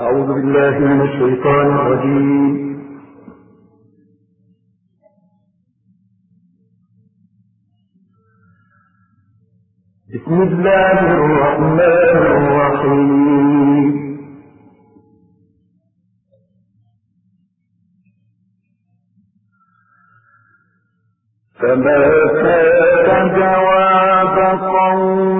أعوذ بالله من الشيطان الرجيم. بسم الله الرحمن الرحيم. فما كان جواب قوم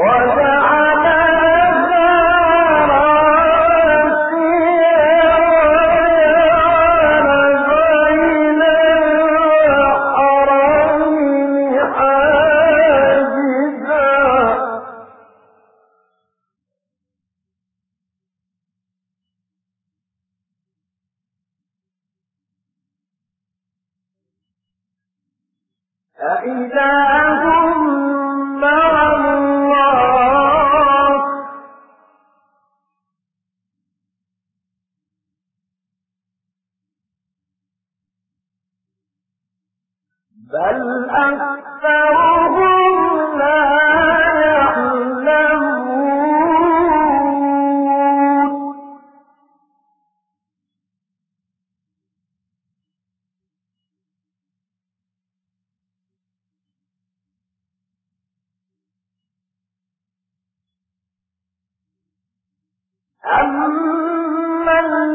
ولا قليلا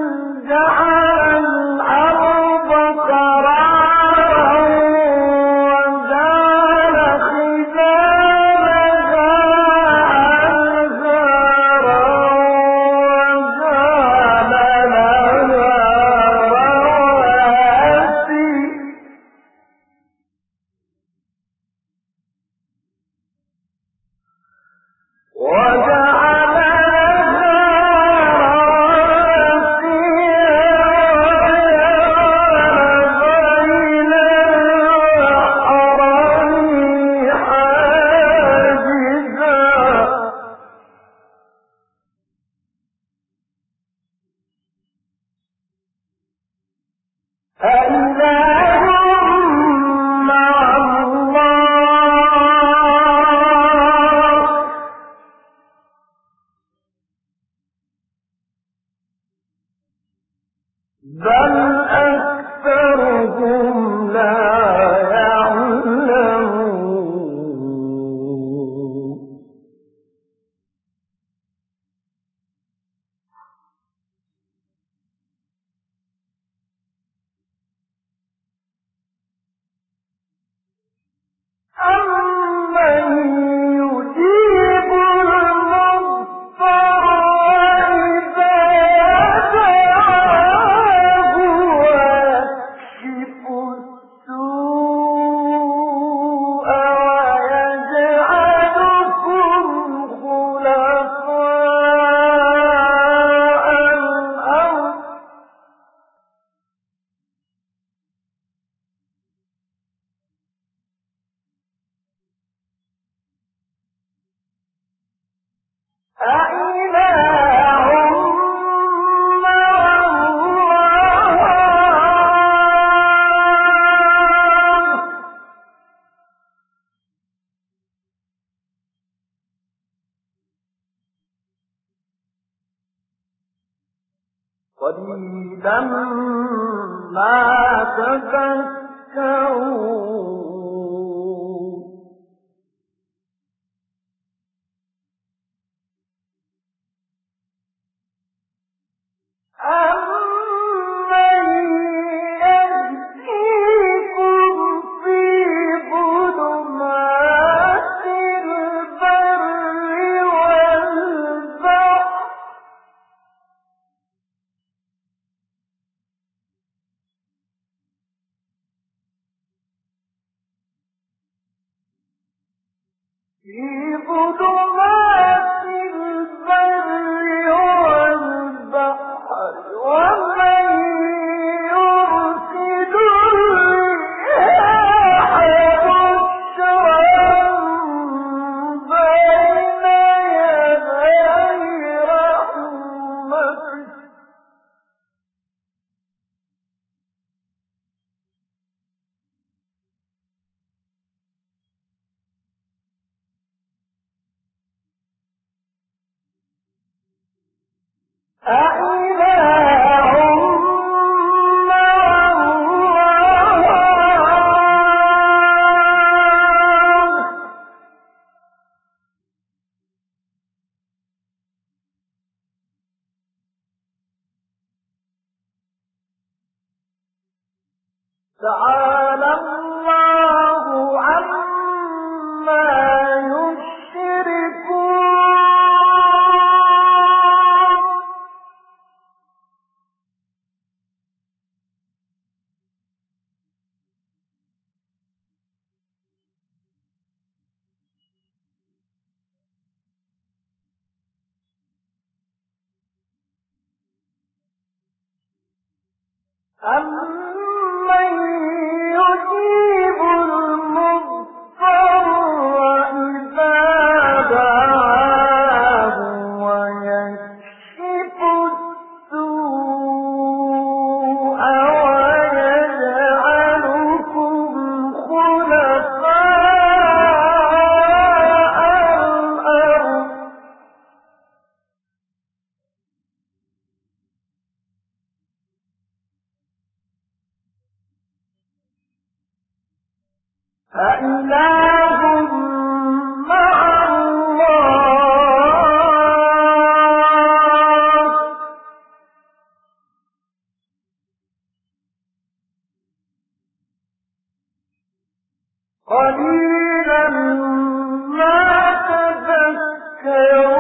أإذا أمن قليلا ما تذكرون.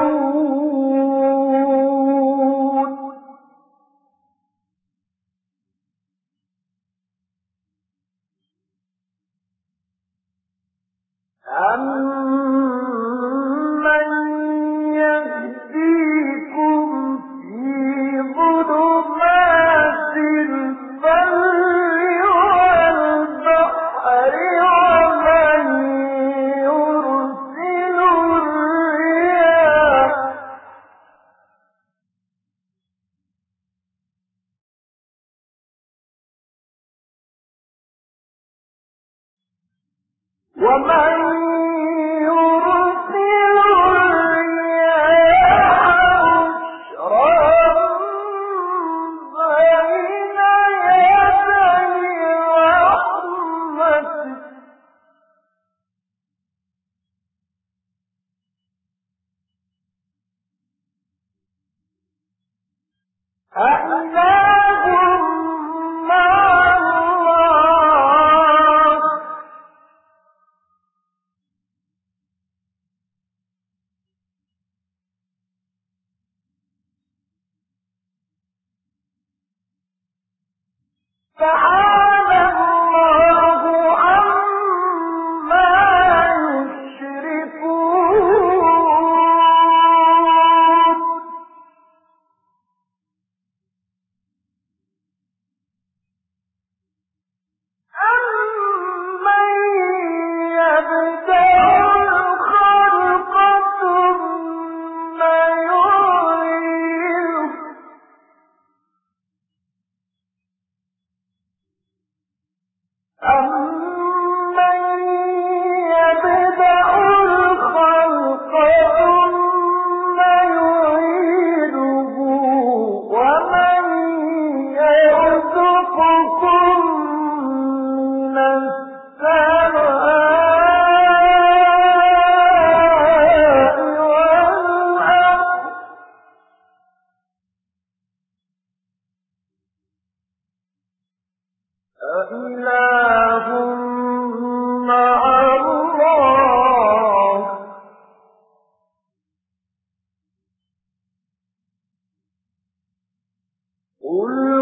قل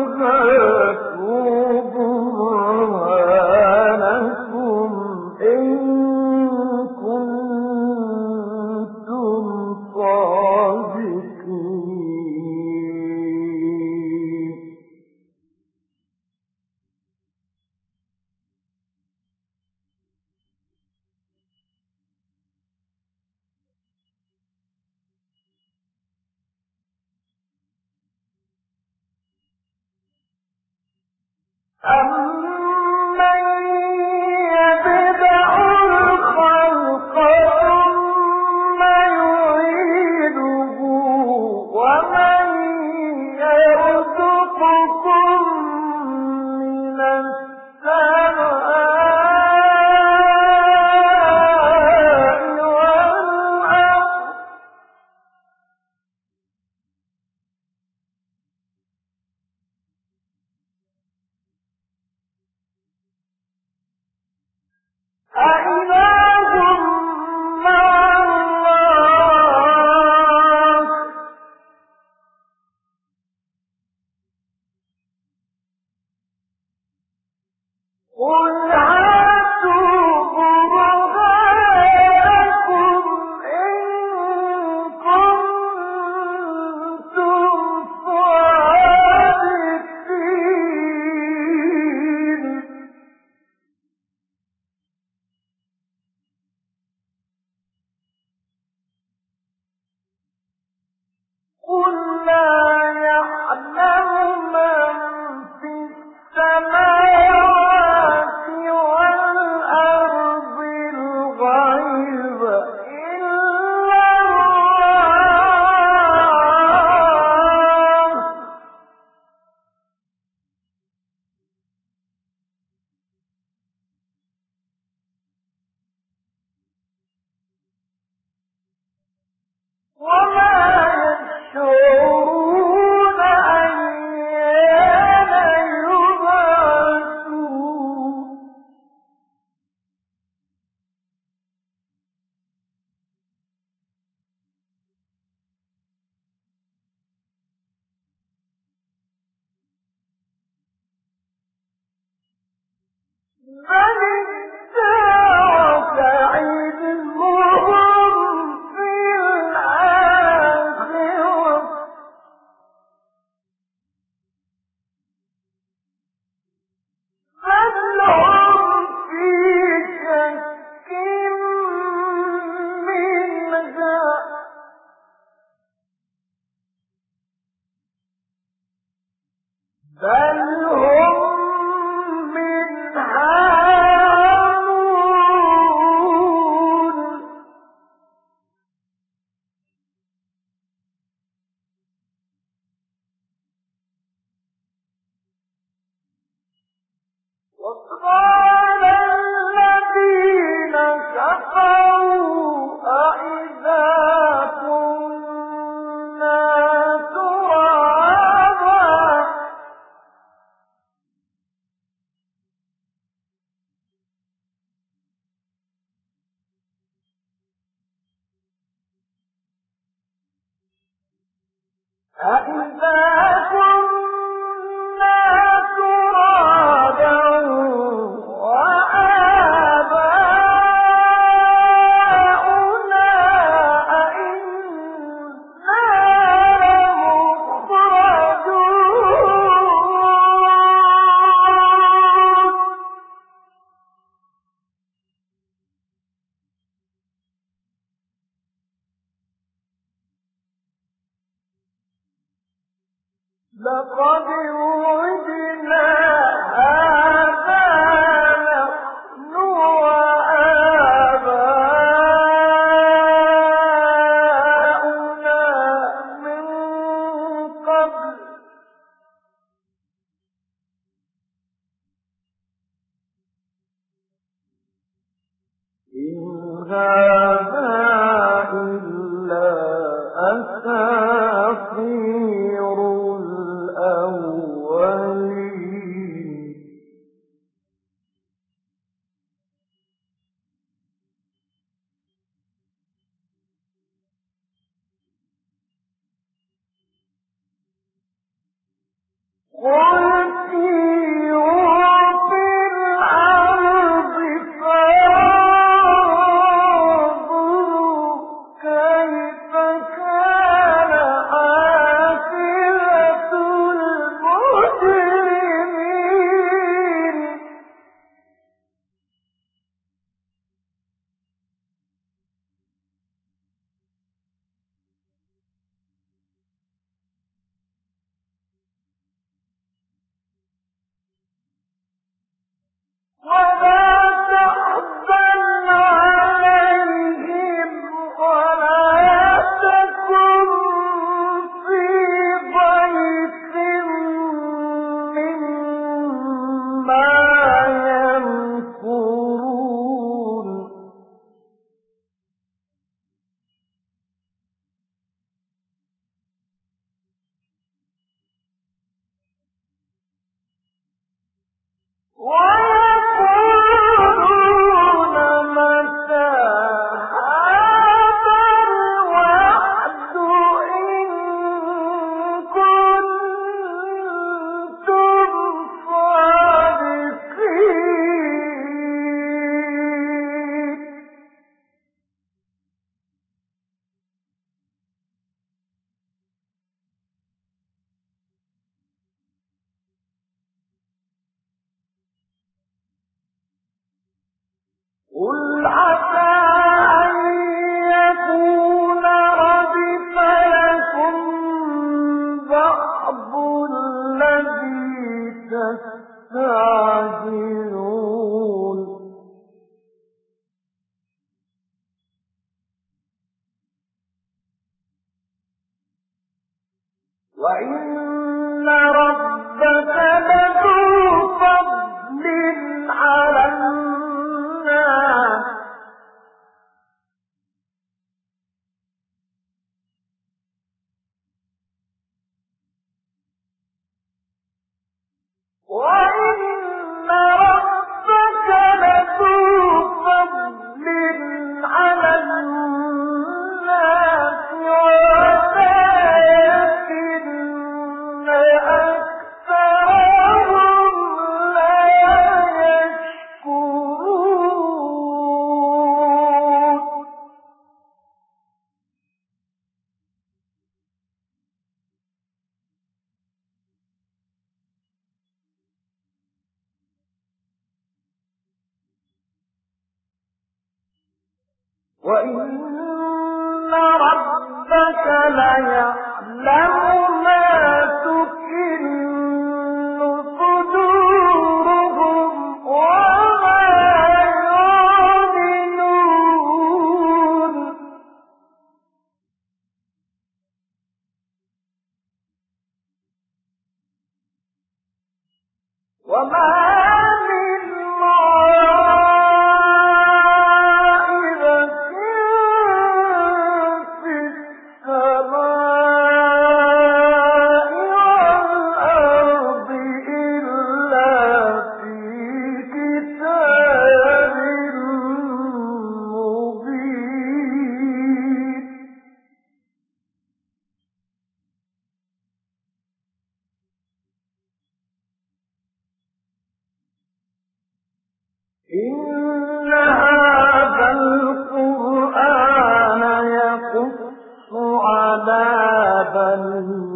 أإذا كنت ليعلم بل